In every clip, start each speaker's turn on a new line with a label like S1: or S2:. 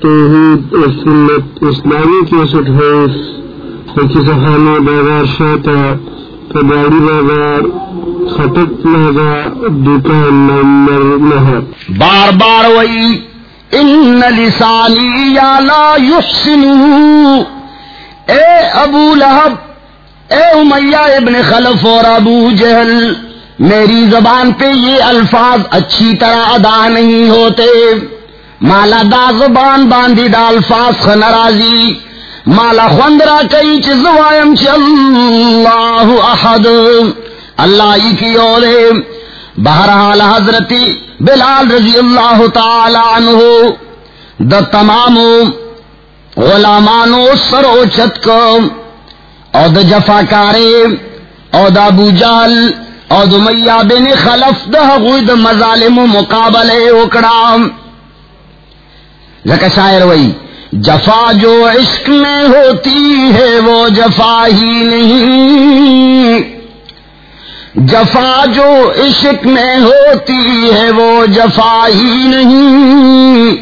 S1: توحید اور سنت اسلامی کی سٹ ہے کسانے بازار شاتا کباڑی بازار لگا دکان نمبر نہ
S2: بار بار وئی ان لسانی یا لا یحسنو۔ اے ابو لہب اے امیہ ابن خلف اور ابو جہل میری زبان پہ یہ الفاظ اچھی طرح ادا نہیں ہوتے۔ مالا دا زبان باندھی دا الفاظ خنرازی مالا خندرا کئی چزوائم چ اللہ احد۔ اللہ ہی کی اولے بہرحال حضرتی بلال رضی اللہ تعالی عنہ دا تمام غلامانو سرو چت کو او دا جفا کارے، او دا ابو جال او دا میاں بن خلف دا غوی دا مظالم مقابلے اکڑام زکا شاعر وئی جفا جو عشق میں ہوتی ہے وہ جفا ہی نہیں۔ جفا جو عشق میں ہوتی ہے وہ جفا ہی نہیں۔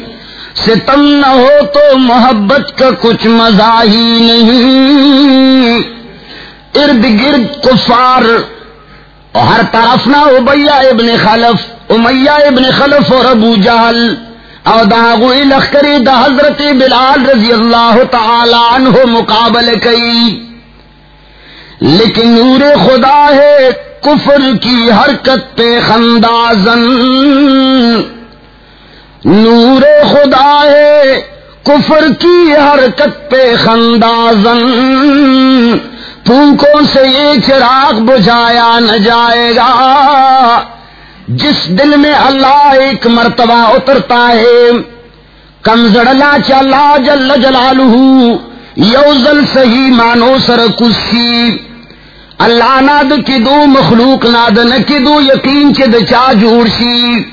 S2: ستم نہ ہو تو محبت کا کچھ مزہ ہی نہیں۔ ارد گرد کفار اور ہر طرف نہ ابیا ابن خلف، امیہ ابن خلف اور ابو جہل او داغو لخکری دا حضرت بلال رضی اللہ تعالی عنہ مقابل کئی۔ لیکن نور خدا ہے کفر کی حرکت پہ خندازن۔ نور خدا ہے کفر کی حرکت پہ خندازن۔ پھونکوں سے یہ چراغ بجھایا نہ جائے گا۔ جس دل میں اللہ ایک مرتبہ اترتا ہے کمزڑلا چلا جل جلالہ، یوزل صحیح مانو سر کسی۔ اللہ ناد کی دو، مخلوق ناد نہ کی دو، یقین چد چا جوڑ سی۔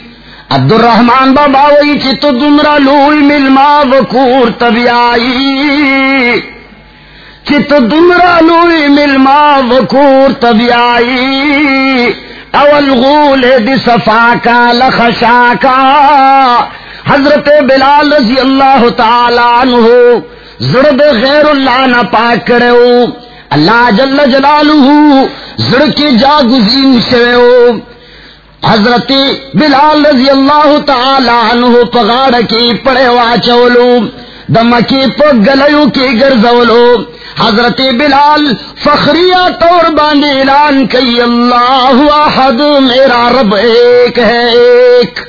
S2: عبد الرحمان بابا وی چت دمرا لوئی ملما وکور تبی آئی چت دمرا لوئی ملما وکور تبی آئی. اول غول دی صفا کا لخشا کا. حضرت بلال رضی اللہ تعالی عنہ زرد غیر اللہ نہ پاک کرے اللہ جل جلالہ زر کی جا گزین شوے حضرت بلال رضی اللہ تعالی عنہ پگاڑ کی پڑے واچولو. دمکی پگ گلیو کی گرزولو حضرت بلال فخریہ طور باندھ اعلان کئی، اللہ احد، میرا رب ایک ہے، ایک۔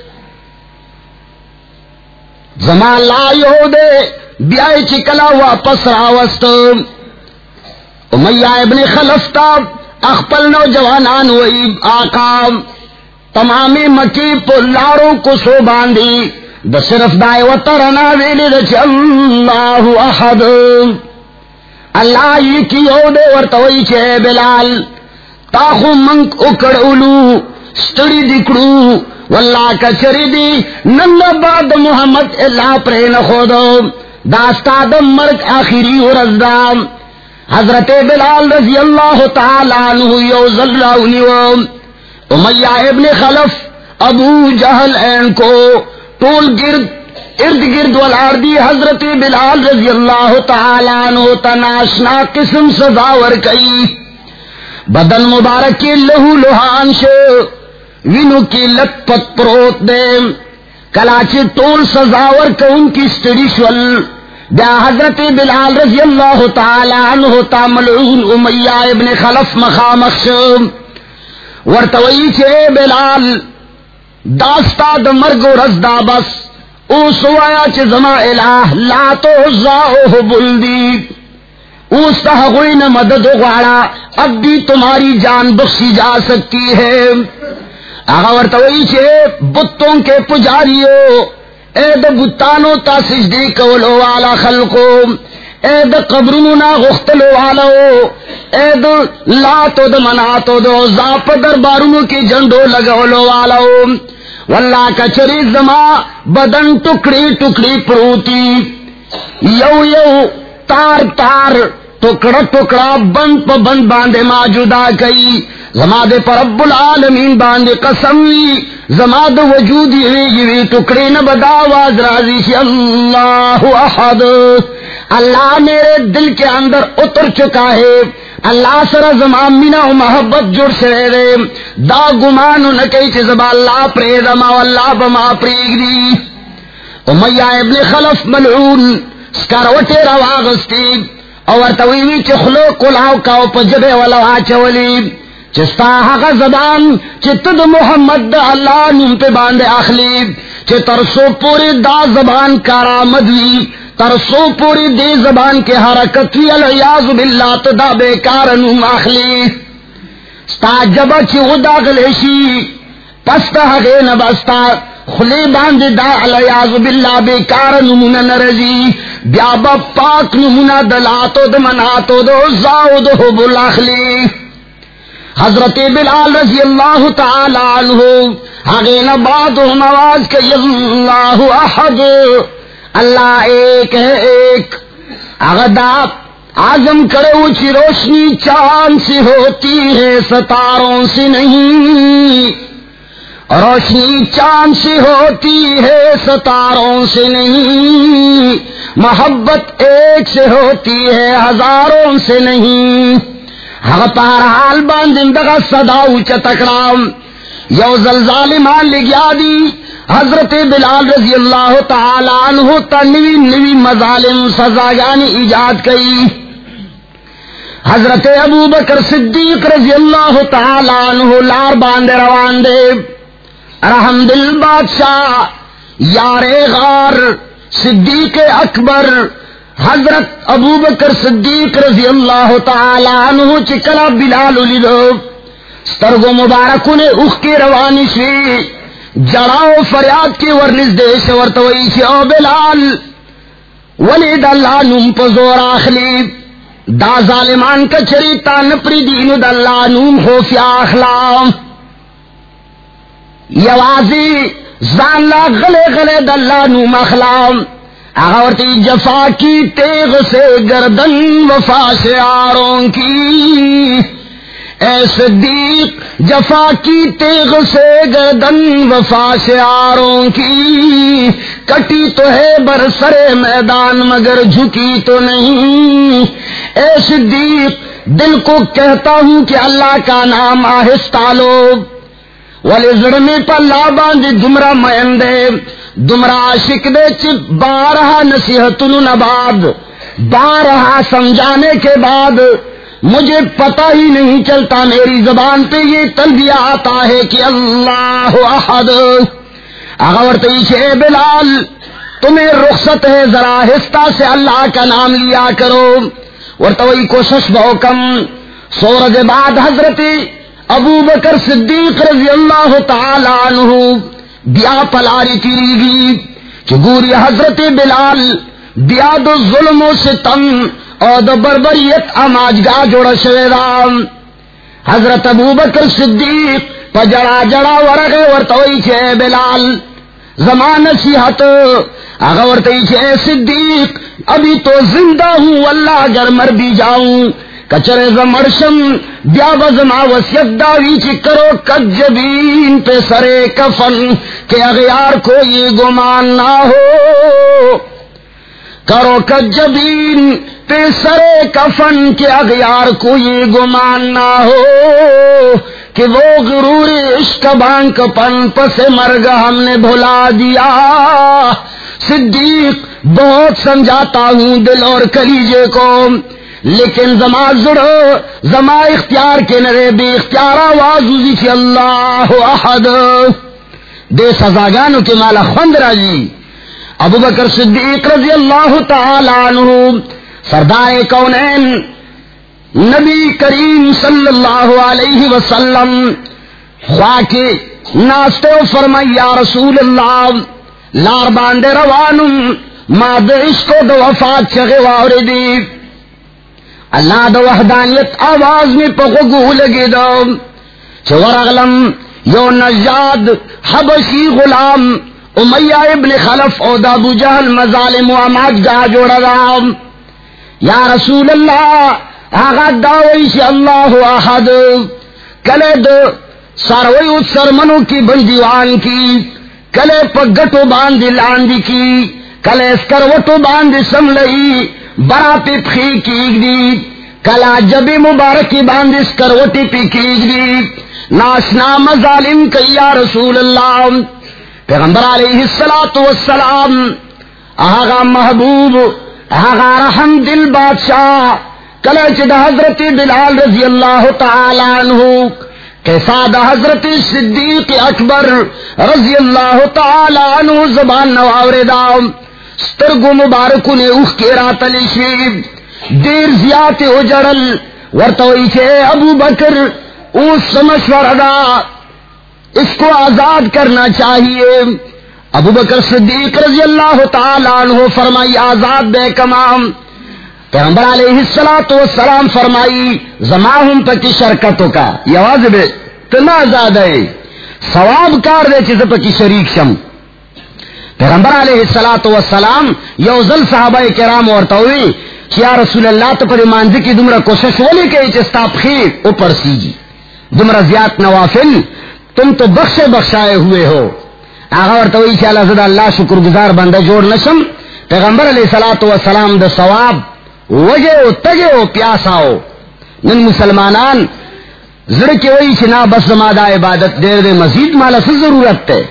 S2: زمان لا یو دے بیائی چکلا واپس راوست۔ امیہ ابن خلفتا اخپل نوجوانان وئی آقا۔ تمامی مکی پلاروں کو سو باندھی۔ د صرف دائے و ترنا ویلی دا دچ اللہ احد. اللہ یہ کی او دے ورطوئی چھے بلال. تاخو منک اکڑ اولو ستڑی دکڑو. واللہ کچری دی نند بعد محمد اللہ پرے نخودو داستا دم مرک آخری ورزدام حضرت بلال رضی اللہ تعالی عنہ یو ذلہ انیو امیہ ابن خلف، ابو جہل این کو ٹول گرد، ارد گرد والاردی حضرت بلال رضی اللہ تعالیٰ عنہ تناشنا قسم سزاور کئی۔ بدن مبارک کی لہو لوہان شو، وینو کی لت پت پروت دے۔ کلاچی ٹول سزاور کو ان کی سٹریشول بیا حضرت بلال رضی اللہ تعالیٰ عنہ تاملعون امیہ ابن خلف مخامخ ورطوئی چھے بلال داستا د مرگ و رزدا بس او سوایا چ زما الہ، لا تو زاو بلدی۔ او سہغوی نے مدد غواڑا اب بھی تمہاری جان بخشی جا سکتی ہے۔ اگر توئی چھے بتوں کے پجاریو، اے د بتانو تا سجدی کولو والا خلقو۔ اے د قبرونو نا غختلو والو اے د لاتو د مناتو دو زاپ دربارونو کی جنڈو لگولو والو واللہ کچری زما بدن ٹکڑی ٹکڑی پروتی۔ یو یو تار تار ٹکڑا ٹکڑا بند پا بند باندے ما جدا کئی۔ زماد پر رب العالمین باندے قسمی زماد وجود یوی یوی ٹکڑے نبدا آواز رازی سی اللہ احد۔ اللہ میرے دل کے اندر اتر چکا ہے۔ اللہ سر زمان مینا و محبت جڑ سے رے دا گمانو نکی چیز با اللہ پریدما واللہ بما پریگری امیہ ابن خلف ملعون سکروٹی رواغستی اور تویوی چی خلو کلاو کاو پا جبے والا آچولی۔ چستا حق زبان چی محمد دا اللہ نم پہ باندے اخلی چی ترسو پوری دا زبان کارآمد وی ترسو پوری دے زبان کے حرکت وی العیاض باللہ تدا بیکار نم اخلی ستا جبا چی غدا غلیشی پستا حقے نبستا خلی باندھ دا الیاز باللہ بیکار نمونہ نرزی۔ بیا با پاک نمونہ دلاتو دمناتو دو زاو دو حب الاخلی حضرت بلال رضی اللہ تعالی عنہ حقین بعدهم آواز کہ اللہ احد۔ اللہ ایک ہے ایک۔ اغداب آزم کرو چی روشنی چاند سے ہوتی ہے، ستاروں سے نہیں۔ روشنی چاند سے ہوتی ہے، ستاروں سے نہیں۔ محبت ایک سے ہوتی ہے، ہزاروں سے نہیں۔ ہر پار حال باندھا سدا چتکرام یو زلزال مان لگیا دی حضرت بلال رضی اللہ تعالی عنہ تنوی نوی مظالم سزا یعنی ایجاد کئی۔ حضرت ابو بکر صدیق رضی اللہ تعالی عنہ لار باندے روان دے۔ رحم دل بادشاہ، یار غار، صدیق اکبر حضرت ابو بکر صدیق رضی اللہ تعالی عنہ چکلا بلال سترگو مبارکوں نے اخ کی روانی سی۔ جڑاؤ فریاد کی ورنس دیش ورتوئی سی۔ او بلال، ولید اللہ نوم پزور آخلی۔ دا ظالمان کا چریتا نپری دین دلہ نوم خوفیا اخلام یوازی زانلا غلے غلے دلہ نو مخلام اغورتی جفا کی تیغ سے گردن وفا سے آروں کی۔ اے صدیق، جفا کی تیغ سے گردن وفا سے آروں کی۔ کٹی تو ہے برسر میدان مگر جھکی تو نہیں۔ اے صدیق، دل کو کہتا ہوں کہ اللہ کا نام آہستہ لوگ والے زڑمی پر لابان دی دمرا مہندے دمرا عاشق دے چپ بارہا نصیحت نباد بارہا سمجھانے کے بعد، مجھے پتا ہی نہیں چلتا میری زبان پہ یہ تلبیہ آتا ہے کہ اللہ احد۔ اگر تیشے بلال، تمہیں رخصت ہے ذرا ہستہ سے اللہ کا نام لیا کرو۔ اور تو کوشش بہت کم۔ سورج بعد حضرتی ابو بکر صدیق رضی اللہ تعالی عنہ۔ بیا پلاری تیری گی کہ گوری حضرت بلال بیا دو ظلموں سے تم اور دو بربریت اماج گا جوڑا شویدام حضرت ابو بکر صدیق پجڑا جڑا ورگے ورطوئی چھے بلال۔ زمان نصیحت اگر ورطوئی چھے صدیق۔ ابھی تو زندہ ہوں، اللہ اگر مر بھی جاؤں۔ کچرے زمرشم بیا بزما وسیعت داوی چی کرو کجبین پہ سرے کفن، کہ اغیار کو یہ گمان نہ ہو۔ کرو کجبین پہ سرے کفن کے اغیار کو یہ گمان نہ ہو۔ کہ وہ غرور عشق بانک پن پس مرگ ہم نے بھلا دیا۔ صدیق، بہت سمجھاتا ہوں دل اور کلیجے کو۔ لیکن زما زڑو زما اختیار کے نرے بے اختیار آواز کی اللہ احد. دے سزا گانو کے مالا خند راجی ابو بکر صدیق رضی اللہ تعالی عنہ، سردار کونین نبی کریم صلی اللہ علیہ وسلم، خواہ کے ناستے فرمائی، یا رسول اللہ، لار باندے روانم، ما دعش کو دو وفات چگے واردی اللہ دو وحدانیت آواز میں پکو لگے دو چور اغلم یو نجاد حبشی غلام، امیہ ابن خلف او دا ابو جہل مظالم و اماج گا جوڑا دا. یا رسول اللہ، آغا داوئی سے اللہ احد. کلے دو سروئی سرمنو کی بندیوان کی، کلے پگٹو باندی لاندی کی، کلے اسکروٹو باندی سملئی برا پی پخی کی دی کلا جبی مبارکی باندی اسکروٹی پی کی دی ناشنا مظالم کئی رسول اللہ۔ پیغمبر علیہ السلام آغا محبوب، آغا رحم دل بادشاہ، کلچ دا حضرت بلال رضی اللہ تعالی عنہ کیسا دا حضرت صدیق اکبر رضی اللہ تعالی عنہ زبان نوار دام سترگو مبارکو نے اوخ کے راتلی شیب. دیر زیادہ اجڑل ورطوئی چھے ابو بکر اس مشورہ دا اس کو آزاد کرنا چاہیے. ابو بکر صدیق رضی اللہ تعالیٰ عنہ فرمائی، آزاد بے کمام. پیغمبر علیہ السلام و سلام فرمائی، زماہم پکی شرکتوں کا. یہ آواز تنا آزاد ہے. ثواب کار دے چیز پکی شریک شم. پیغمبر علیہ السلام و سلام یوزل صحابہ کرام اور توئی کیا رسول اللہ تو پر مانزی کی دمرا کوشش ولی کہ چستا خیر اوپر سیجی دمرا زیاد نوافل تم تو بخشے بخشائے ہوئے ہو۔ آغا اور تو اللہ زدہ اللہ شکر گزار بندہ جوڑ نشم۔ پیغمبر علیہ سلاۃ وسلام دا ثواب وجے ہو تگے ہو پیاسا ہو نن مسلمانان زڑ کے وہی چنا بس زمادہ عبادت دیر دے مزید مالا سے ضرورت ہے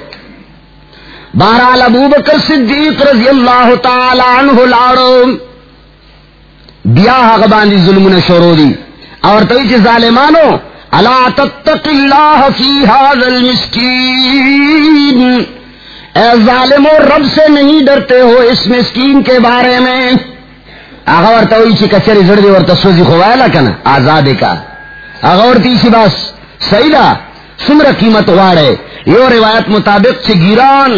S2: بہرحال ابو بکر صدیق رضی اللہ تعالی عنہ لاڑو. بیا حق باندی ظلم نے شروع دی. اور تو ظالمانو اللہ تتق اللہ فی هذا المسکین. اے ظالم و رب سے نہیں ڈرتے ہو اس مسکین کے بارے میں. اغور تو چی کچری زڑ دی اور تسوزی خوائلا کنا آزاد کا. اغور تیسی بس، سیدہ سمر قیمت واڑے یو روایت مطابق چی گیران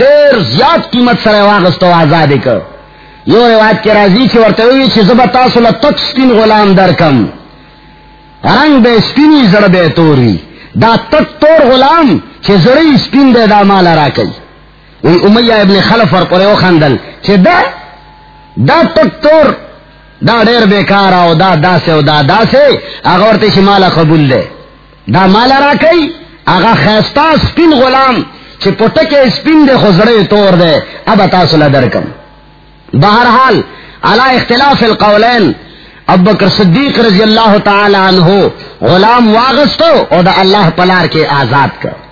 S2: دیر زیاد قیمت سر واغستو آزاد کا یو روایت کے راضی چی ورتے ہوئی چی زبتا سلا تک سپین غلام در کم رنگ بے سپینی زڑ بے توری دا تک تور غلام چی زڑی سپین دے دا مالا را کئی وی امیہ ابن خلف ور پرے او خندل چی دا دا تک تور، دا دیر بیکار آو دا دا سے او دا دا سے آگا ورتے چی مالا قبول دے دا مالا را کئی آگا خیستا سپین غلام چی پتک سپین دے خزڑے تور دے، اب تاسو لدرکم بہرحال، علی اختلاف القولین اب بکر صدیق رضی اللہ تعالی عنہ غلام واغستو اور دا اللہ پلار کے آزاد کر۔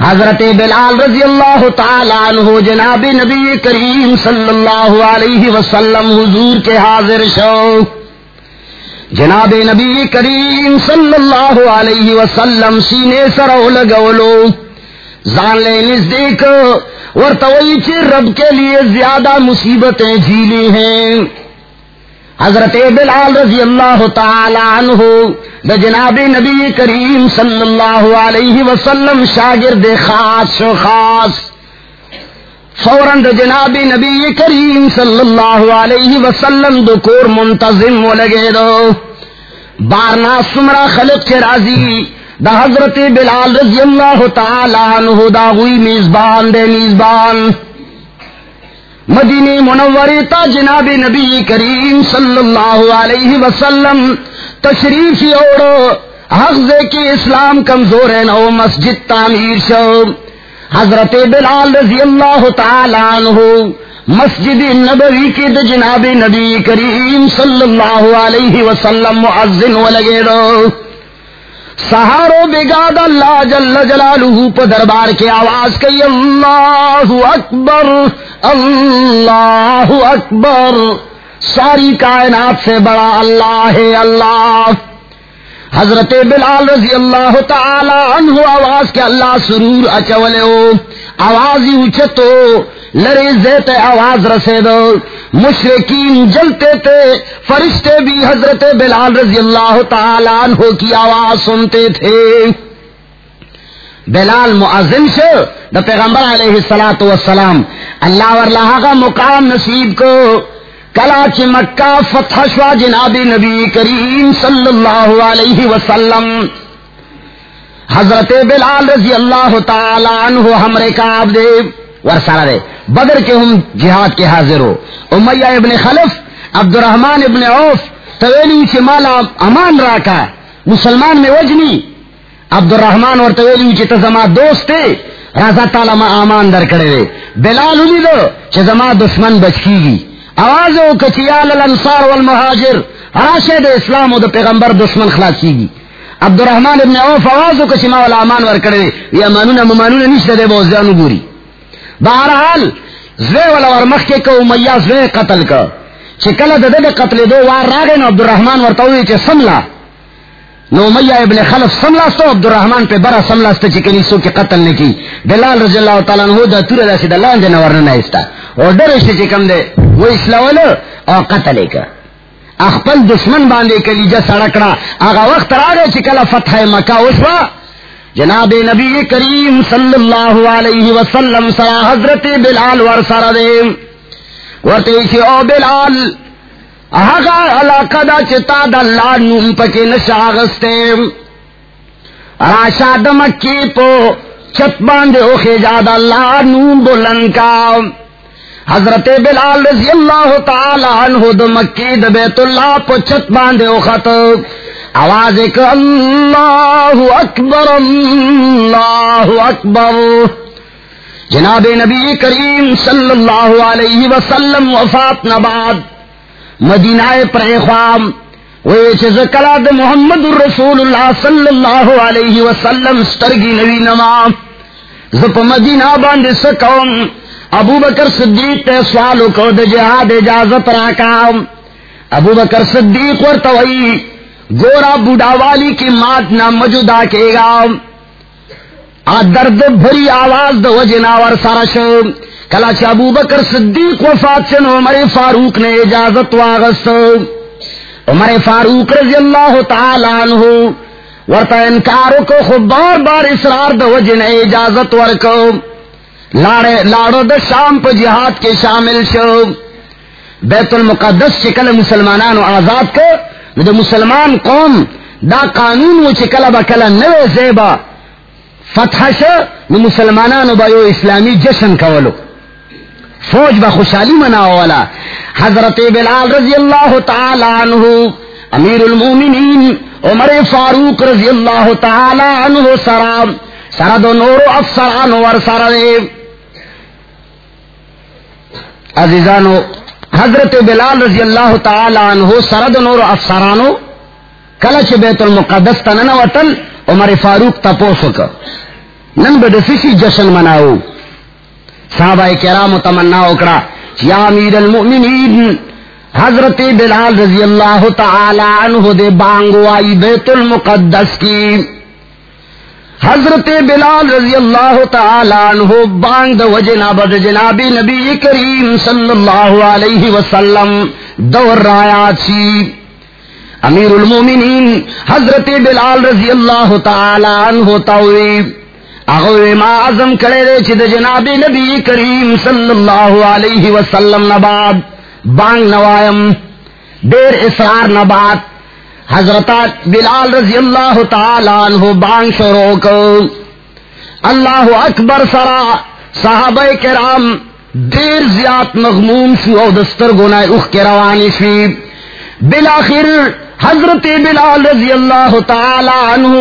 S2: حضرت بلال رضی اللہ تعالی عنہ، جناب نبی کریم صلی اللہ علیہ وسلم حضور کے حاضر شو۔ جناب نبی کریم صلی اللہ علیہ وسلم سینے سرو لگولو زان لے نزدیک ورتوئی چی رب کے لیے زیادہ مصیبتیں جھیلی ہیں۔ حضرت بلال رضی اللہ تعالی عنہ دا جناب نبی کریم صلی اللہ علیہ وسلم شاگرد خاص و خاص۔ فوراً جناب نبی کریم صلی اللہ علیہ وسلم دو کور منتظم و لگے دو۔ بارنا سمرا خلق کے راضی۔ دا حضرت بلال رضی اللہ تعالی عنہ دا ہوئی میزبان دے میزبان۔ مدینی منوری تا جناب نبی کریم صلی اللہ علیہ وسلم تشریف اوڑو حفظ کی اسلام کمزور ہے نو مسجد تعمیر شو۔ حضرت بلال رضی اللہ تعالی عنہ مسجد نبوی کی د جناب نبی کریم صلی اللہ علیہ وسلم معزن و لگے رو سہارو بگاد اللہ جل جلالہ پا دربار کے آواز کئی اللہ اکبر اللہ اکبر۔ ساری کائنات سے بڑا اللہ ہے، اللہ۔ حضرت بلال رضی اللہ تعالی عنہ آواز کے اللہ سرور اچولے ہو۔ آواز ہی اچتو لڑے زیت آواز رسے دو۔ مشرقین جلتے تھے۔ فرشتے بھی حضرت بلال رضی اللہ تعالی عنہ کی آواز سنتے تھے۔ بلال معظم سے دا پیغمبر علیہ السلاۃ والسلام اللہ ورلہ کا مقام نصیب کو۔ کلاچ مکہ، فتح شوا جناب نبی کریم صلی اللہ علیہ وسلم۔ حضرت بلال رضی اللہ تعالی عنہ ہمرے کاب دے ور سارا دے۔ بدر کے ہم جہاد کے حاضر ہو۔ امیہ ابن خلف عبد الرحمان ابن عوف، طویلی سے مالا امان راکا مسلمان میں وجنی۔ عبد الرحمان اور طویلی چی تزما دوست تھے رضا تعالی ما امان در کرے بلال ہوئی دو چی زما دشمن بچکی گی۔ آواز او کچیال الانصار والمہاجر، راشد اسلام او دا پیغمبر دشمن خلاص گی عبد الرحمن ابن عوف آواز او کچی ما والا امان ور کرے یا مانونا ممانونا نشتے دے بہت زیانو گوری۔ بہرحال زوے والا ورمخ کے کو امیہ زوے قتل کا۔ چکل دے دے قتل دو وار راگے نو عبد الرحمن الرحمان ورطوئی چے سملا۔ نو امیہ ابن خلف سملا سو عبد الرحمان پہ برا سملا ستا چکنی سو کے قتل نے کی۔ بلال رضی اللہ تعالیٰ عنہ دا تور دا سیدہ لان دے نورن نائستا اور در اشتے چکم دے، وہ اسلاولو اور قتل کا اخپل دشمن باندے کلی جا سڑکڑا آگا وقت را گئے چکل فتح مکہ وشوا جناب نبی کریم صلی اللہ علیہ وسلم سرا حضرت بلال ور دے۔ ورتے چی او بلال آگا علاقہ دا چتا دا اللہ نوم پکی نشاغستے راشا دمکی پو چت باندے او خیجاد اللہ نوم بلن کا. حضرت بلال رضی اللہ تعالی عنہ دمکی دا بیت اللہ پو چت باندے او خطب آواز ایک اللہ اکبر اللہ اکبر. جناب نبی کریم صلی اللہ علیہ وسلم وفات نباد مدینہ پر خوام کلا د محمد الرسول اللہ صلی اللہ علیہ وسلم، سترگی نبی نما۔ زپ مدینہ باندھ سکوم، ابو بکر صدیق تے سوالو کو د جہاد اجازت راکام ابو بکر صدیق ورتوئی گورا بوڑھا والی کی مات نہ موجودہ کے گا آ درد بھری آواز دو جناور سارش کلا ابو بکر صدیق وفات سے عمر فاروق نے اجازت واغست۔ عمر فاروق رضی اللہ تعالیٰ عنہ ورتا انکارو کو خود بار بار اسرار دو جن اجازت ورکو۔ لاڑے لاڑو د شام پہ جہاد کے شامل شو۔ بیت المقدس چکل مسلمانانو آزاد کو دا مسلمان قوم دا قانون و چکل با کلا نو زیبا فتح شا نو مسلمانانو با یو اسلامی جشن کولو۔ فوج با خوشحالی مناو والا۔ حضرت بلال رضی اللہ تعالی عنہ، امیر المومنین، عمر فاروق رضی اللہ تعالی عنہ سرام سرد و نور افسران ور سرد عزیزانو، حضرت بلال رضی اللہ تعالی عنہ سرد نور افسرانو، کلچ بیت المقدس تنن وطن عمر فاروق تپوسو کا نن بدسیسی جشن مناو صحابہ کرام تمنا اکڑا. یا امیر المؤمنین، حضرت بلال رضی اللہ تعالی عنہ دے بانگو آئی بیت المقدس کی. حضرت بلال رضی اللہ تعالی عنہ بانگ دو جناب جناب نبی کریم صلی اللہ علیہ وسلم دور رایات سی امیر المومنین حضرت بلال رضی اللہ تعالی عنہ توی اغوی ما عظم کرے دے چھ جناب نبی کریم صلی اللہ علیہ وسلم نباد، بانگ نوائم، دیر اسرار نباد، حضرت بلال رضی اللہ تعالیٰ عنہ بان شروع کو۔ اللہ اکبر سرا صحابہ کرام دیر زیاد مغموم شو او دستر گناہ اخ کے روانی شی بلاخر حضرت بلال رضی اللہ تعالی عنہ،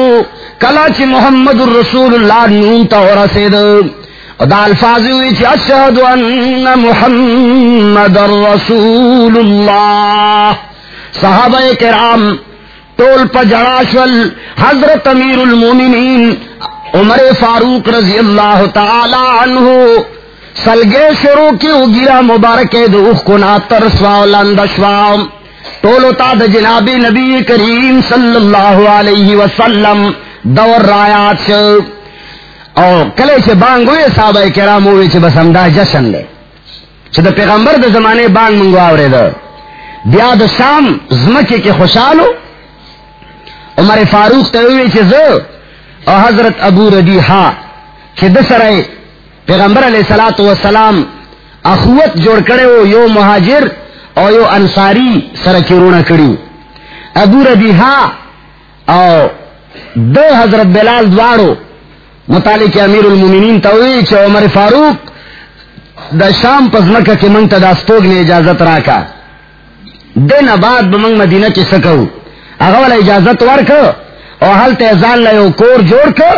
S2: کلاچ محمد الرسول اللہ نونتا اور رسید دا الفاظ ہوئی چی اشہد ان محمد الرسول اللہ صحابہ کرام، ٹول پجڑاشل حضرت امیر المومنین عمر فاروق رضی اللہ تعالی عنہ۔ سلگے شروع کی گرا مبارک دوخ کو ناتر سوالندشوام ٹولو تا د جناب نبی کریم صلی اللہ علیہ وسلم دور رایات سے اور کلے سے بانگ ہوئے صحابہ کرام ہوئے سے بس ہم دا جشن لے چھے دا پیغمبر دا زمانے بانگ منگو آورے دا. بیا دا شام زمکے کے خوشحالو. عمر فاروق تیوی چی زو. او حضرت ابو ردی ہا چی دسرائی پیغمبر علیہ السلام اخوت جوڑ کرے ہو یو مہاجر او یو انصاری سرکی رونا کری ابو ردی ہا او دو حضرت بلال دوارو متعلق امیر المومنین توی چی عمر فاروق دا شام پزمکا کی منگ تا دا سپوگ نے اجازت راکا دن بعد بمنگ مدینہ چی سکو اغوال اجازت ورک او حل تیزان لیو کور جوڑ کر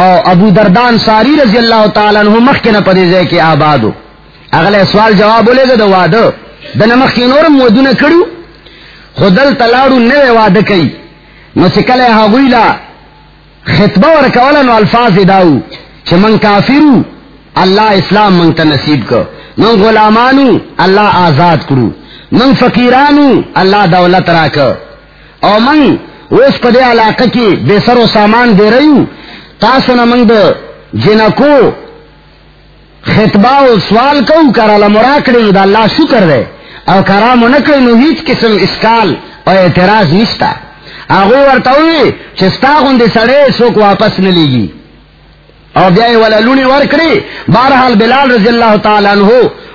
S2: او ابو دردان ساری رضی اللہ تعالیٰ عنہ مخ کے نہ پدے جائے کہ آبادو. اگلے سوال جواب بولے گا دو وادو دن مخ کی نورم ودو نہ کڑو خودل تلاڑو نوے واد کئی نو سکلے ہاگویلا خطبہ ورکولا نو الفاظ داو چھ من کافرو اللہ اسلام منگ تا نصیب کو من غلامانو اللہ آزاد کرو من فقیرانو اللہ دولت راک او من اس پدے علاقہ کی بے سر و سامان دے رہی تاسو نہ منگ جنکو خطبہ و سوال کو کر کرا مراکڑی دا اللہ شکر دے او کرام نکڑی نو ہیچ قسم اسکال اور اعتراض نشتا آگو ورتا چستا گندے سڑے سوک واپس نہ لیگی اور بیائی والا لونی ورکڑی بارحال بلال رضی اللہ تعالیٰ عنہ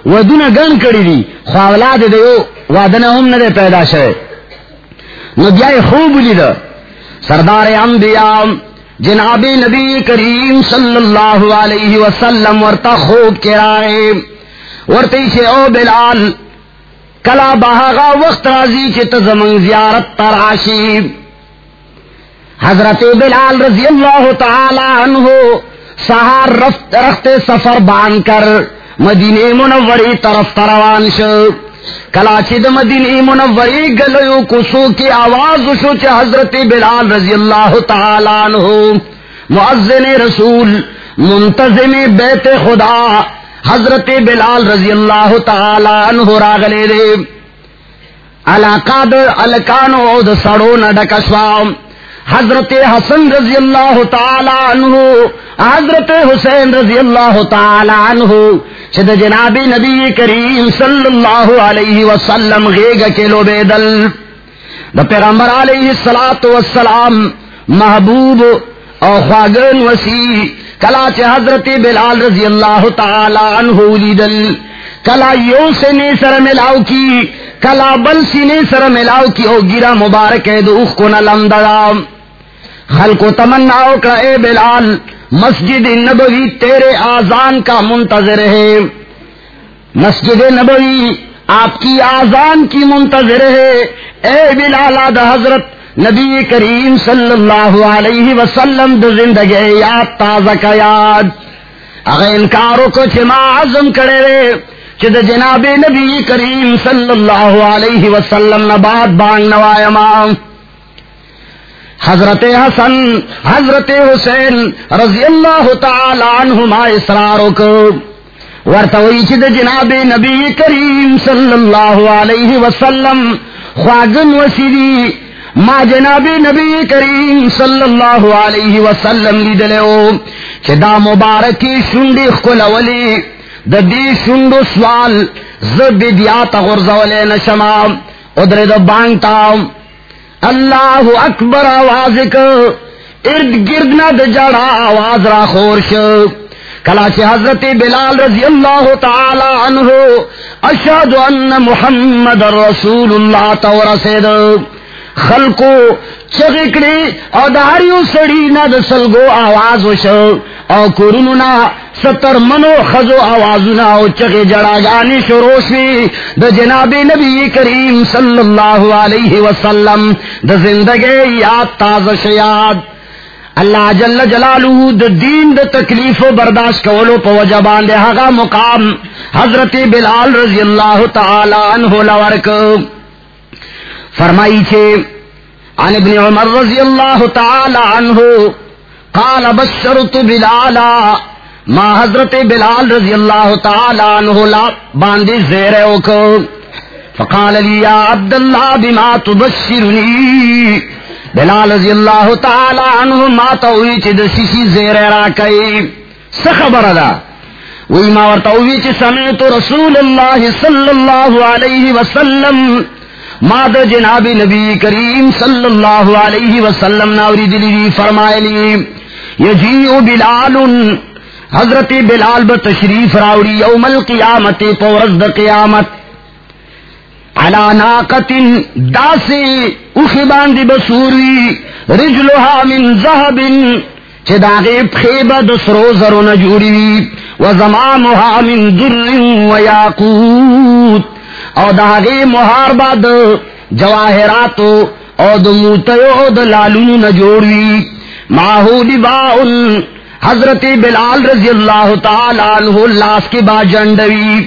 S2: ودون گن کڑی دی خواولاد دیو وادنا ہم ندے پیدا شئے نو بیائی خوب لید سردار انبیاء جناب نبی کریم صلی اللہ علیہ وسلم ورتا خوب کرائے ورتی چھے او بلال کلا بہاگا وقت رازی چھے زیارت تراشی حضرت بلال رضی اللہ تعالی عنہ سہار رفت رخت سفر بان کر مدینے منوری طرف تروان شو. کلا چد مدینی منوری گلیو کسو کی آواز شو چ حضرت بلال رضی اللہ تعالی عنہ. معزن رسول، منتظم بیت خدا حضرت بلال رضی اللہ تعالی عنہ راغلے دے. علاقہ در علکانو د سڑو نہ حضرت حسن رضی اللہ تعالی عنہ، حضرت حسین رضی اللہ تعالی عنہ چد جناب نبی کریم صلی اللہ علیہ وسلم غیگ کلو بیدل. دا پیغمبر علیہ السلام محبوب او خواگن وسیع کلا چ حضرت بلال رضی اللہ تعالی عنہ لیدل کلا یو سے نے سر ملاو کی، کلا بل سینے سر ملاو کی، او گرا مبارک ہے دو کو نہ لمدڑام خلق و تمنا کا اے بلال، مسجد نبوی تیرے آزان کا منتظر ہے۔ مسجد نبوی آپ کی آزان کی منتظر ہے۔ اے بلال دا حضرت نبی کریم صلی اللہ علیہ وسلم دو زندگی یاد تازہ کا یاد۔ اگر انکاروں کو چما عزم کرے رے چد جناب نبی کریم صلی اللہ علیہ وسلم نباد بانگ نوائے حضرت حسن، حضرت حسین رضی اللہ تعالی عنہما اسراروں کو۔ ورتوئی چد جناب نبی کریم صلی اللہ علیہ وسلم خواگن وسیدی ما جناب نبی کریم صلی اللہ علیہ وسلم لی دلیو چدا مبارکی شنڈی خلولی دا دی شنڈو سوال زب دیات غرزولی نشما ادر دا بانگتاو اللہ اکبر آواز کو ارد گرد نہ جڑا آواز را خورش۔ کلا سے حضرت بلال رضی اللہ تعالی عنہ، اشہد ان محمد رسول اللہ تور سید۔ خلقو چغکڑی او داریو سڑی نہ دسلگو آواز وشو او کرننا ستر منو خزو آوازنا او چغی جڑا گانی شروشی دا جناب نبی کریم صلی اللہ علیہ وسلم دا زندگی یاد تاز شیاد اللہ جل جلالہ دا دین دا تکلیف و برداشت کولو پا وجبان دے حقا مقام حضرت بلال رضی اللہ تعالی عنہ لورک فرمائی چھے، عن ابن عمر رضی اللہ تعالی عنہ قال بشرت بلالا، ما حضرت بلال رضی اللہ تعالی عنہ لا باندی زیر اوکو فقال لی، یا عبداللہ، بما تبشرنی؟ بلال رضی اللہ تعالی عنہ ما توی چی دسیسی زیر راکی سخبر دا وی ما ورطوی چی سمیت رسول اللہ صلی اللہ علیہ وسلم۔ ماد جناب نبی کریم صلی اللہ علیہ وسلم ناوری دلی فرمائے لی یجیو بلال، حضرت بلال بتشریف راوری یوم القیامت پورز دا قیامت۔ علا ناقت داسی اخی باندی بسوری رجلها من زہب ذہب چداغے خیب دسرو زرو نجوری و زمام من در و یاقوت۔ او داغے مہار باد جواہراتو او دموتیو دلالون نجوری ماہو لباؤن حضرت بلال رضی اللہ تعالی عنہ اللہ کے با جنڈوی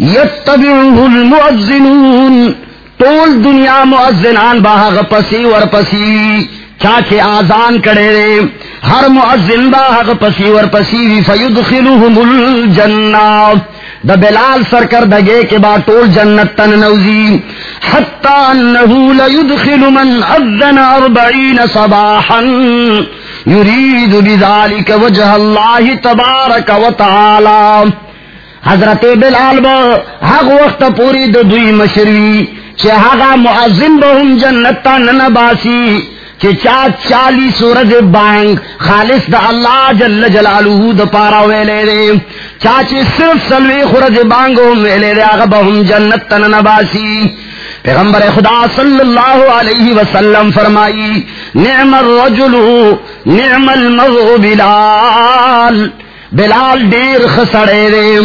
S2: یتبعہ المؤذنون طول دنیا مؤذنان باغ پسی ور پسی چاچے آزان کرے رے ہر معذن باغ پسی ور پسی فیدخلوہم الجنہ دا بلال سر کر دگے کے با ٹول جنت تن نوزی. حتی انہو لیدخل من اذن اربعین صباحا. یرید بذالک وجہ اللہ تبارک و تعالی. حضرت بلال با حق وقت پوری دو دوی مشروی. چھ حقا معظم بہم جنت تن نباسی. چھ چا چالی سورج بانگ خالص دا اللہ جل جلالہ دا پارا ویلے دے۔ چاچی صرف سلوی خورج بانگو ویلے دے، آغا بہم جنت تن نباسی۔ پیغمبر خدا صلی اللہ علیہ وسلم فرمائی، نعم الرجل، نعم المغو بلال بلال دیر خسڑے دے۔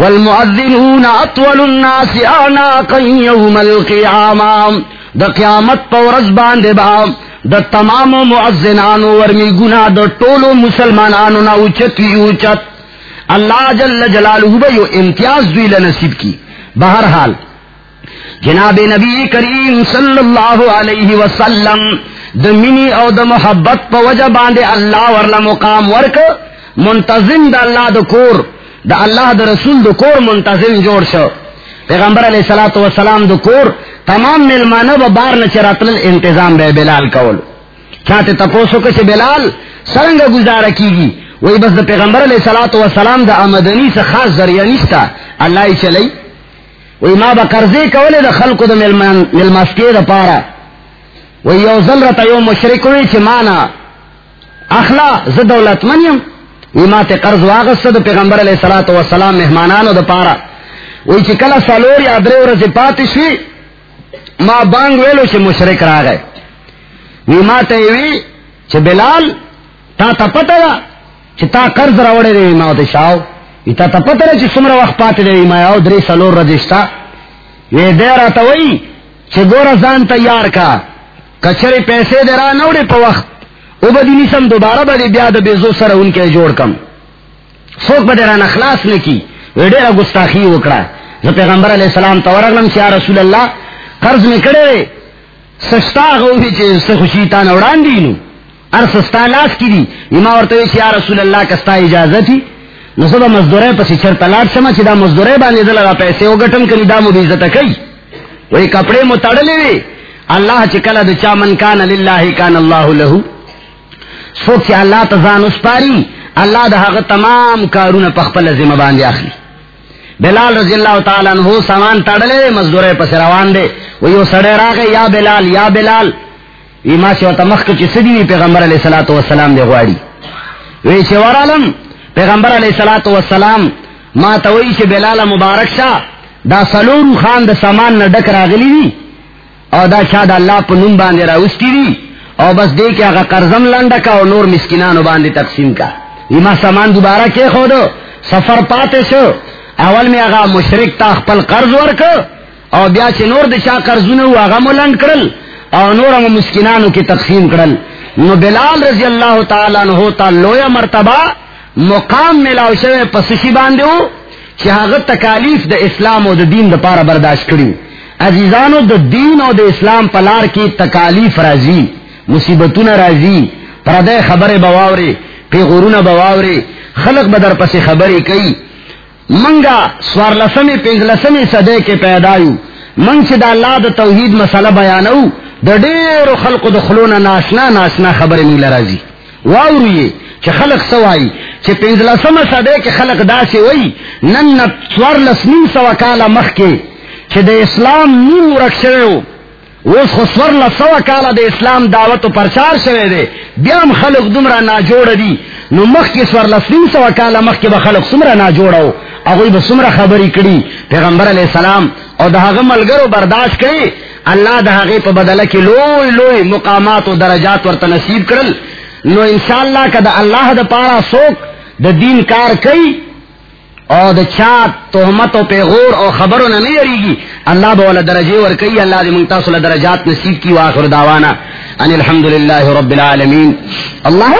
S2: والمؤذنون اطول الناس اعناقا يوم القيامة دا قیامت پورز باندے با دا تمام معذنانو ورمی گناہ دا طولو مسلمانانو نا اوچت وی اوچت. اللہ جل جلالہ بیو امتیاز دوی لنصیب کی بہرحال جناب نبی کریم صلی اللہ علیہ وسلم د منی او د محبت په وجه باندې الله ورلا مقام ورک منتظم د الله د کور، د الله د رسول د کور منتظم جوړ شو. پیغمبر علیہ الصلوۃ والسلام د کور تمام ملمانه به بار نه چراتل انتظام به بلال کول. چاته تپوسو کې بلال څنګه گزاره کیږي؟ وای بس د پیغمبر علیہ الصلوۃ والسلام د آمدنی څخه خاص ذریعہ نشتا الله یې چلی. وی ما با قرضی کولی دا خلقو دا ملمسکی دا پارا وی یو ذلرت یو مشرکوی چی مانا اخلا ز دولت منیم وی ما تی قرض واغست دا پیغمبر علیہ الصلوۃ والسلام مہمانانو دا پارا وی چی کلا سالور یا درے ورز پاتی شوی ما بانگ ویلو چی مشرک را گئے وی ما تی وی چی بلال تا تا پتا دا چی تا قرض راوڑے دی، ما تی شاو. تا تا پتہ چی سمر وقت پاتے دے ما یاو دری سلور رجشتا یہ دیر آتا وئی چی گورا زان تیار کا. کچھری پیسے دے را نوڑے پا وقت او با دی نیسم دوبارہ با دی بیاد بیزو سر ان کے جوڑ کم سوک با دیران اخلاص نکی وی دیر گستاخی وکڑا پیغمبر علیہ السلام تورغلم چی رسول اللہ قرض میں کڑے سستا غوی چی سخوشیتا نوڑان دینو ار سستا لاس کی دی اما ورطوی چی رسول اللہ کستا اجازتی نو سبا مزدورے پسی چر تلاٹ شما چی دا مزدورے باندې دل را پیسے او گٹم کنی دا مو بیزت کئی وہی کپڑے مو تڑلے وی اللہ چی کلا دا چا من کان للہ کان اللہ لہو سوک چی اللہ تزان اس پاری اللہ دا تمام کارون پخپل ذمہ باندې اخلی بلال رضی اللہ تعالیٰ عنہ سامان تڑلے دے، مزدورے پس روان دے۔ وہی سڑے راگے یا بلال یا بلال۔ ایما چی وطا مخک چی سدی پیغمبر علیہ السلام دے غواری وی چی ورالم، پیغمبر علیہ السلام والسلام ما توئی سے بلال مبارک شاہ، دا سلور خان دا سامان نہ ڈک راغلی دی، او دا چا دا اللہ پا نم باندے راوستی دی، او بس دے کے آگا قرضم لنڈکا او نور مسکنانو باندے تقسیم کا۔ یہ ما سامان دوبارہ کے خودو، سفر پاتے شو اول میں آگا مشرک تا خپل قرض ورک او بیا چے نور دا چا قرضونو آگا ملنڈ کرل او نور مسکنانو کی تقسیم کرل نو بلال رضی اللہ تعالیٰ عنہ ہوتا لویا مرتبہ مقام ملاو شوی پسشی باندے ہو تکالیف دا اسلام و دا دین دا پارا برداشت کری عزیزانو دا دین و دا اسلام پلار کی تکالیف رازی مصیبتون رازی پردے خبر بواورے پیغورون بواورے خلق بدر پس خبری کئی منگا سوار لسمی پینز لسمی صدے کے پیدایو. منگ چی دا اللہ دا توحید مسئلہ بیانو، دا دیر خلق دا خلون ناشنا ناشنا خبر نیل رازی واورویے چی خلق سوائی. چی پینزلا سم سدے کے خلق دا سے وئی، نن سوار لسنیم سوا کالا مخ کے. چی دا اسلام نیم رکشویو وس خو سور لسوا کالا دا اسلام دعوت و پرچار شوے دے. بیام خلق دمرا نا جوڑ دی. نو مخ کے سور لسنیم سوا کالا مخ کے با خلق سمرا نا جوڑاو اگوی با سمرا خبری کری پیغمبر علیہ السلام او دا ملگرو برداشت کرے اللہ دا حقی پا بدلہ کی لوئی لوئی مقامات و درجات ورطا نصیب کرل نو انشاءاللہ کا دا اللہ دا پارا سوک دا دین کار کئی او دا چاہ تہمت و پیغور او خبروں نہ نہیں اری گی اللہ بولا درجے اور کئی اللہ دی منگتا صلی درجات نصیب کی واخر دعوانا ان الحمدللہ رب العالمین. اللہ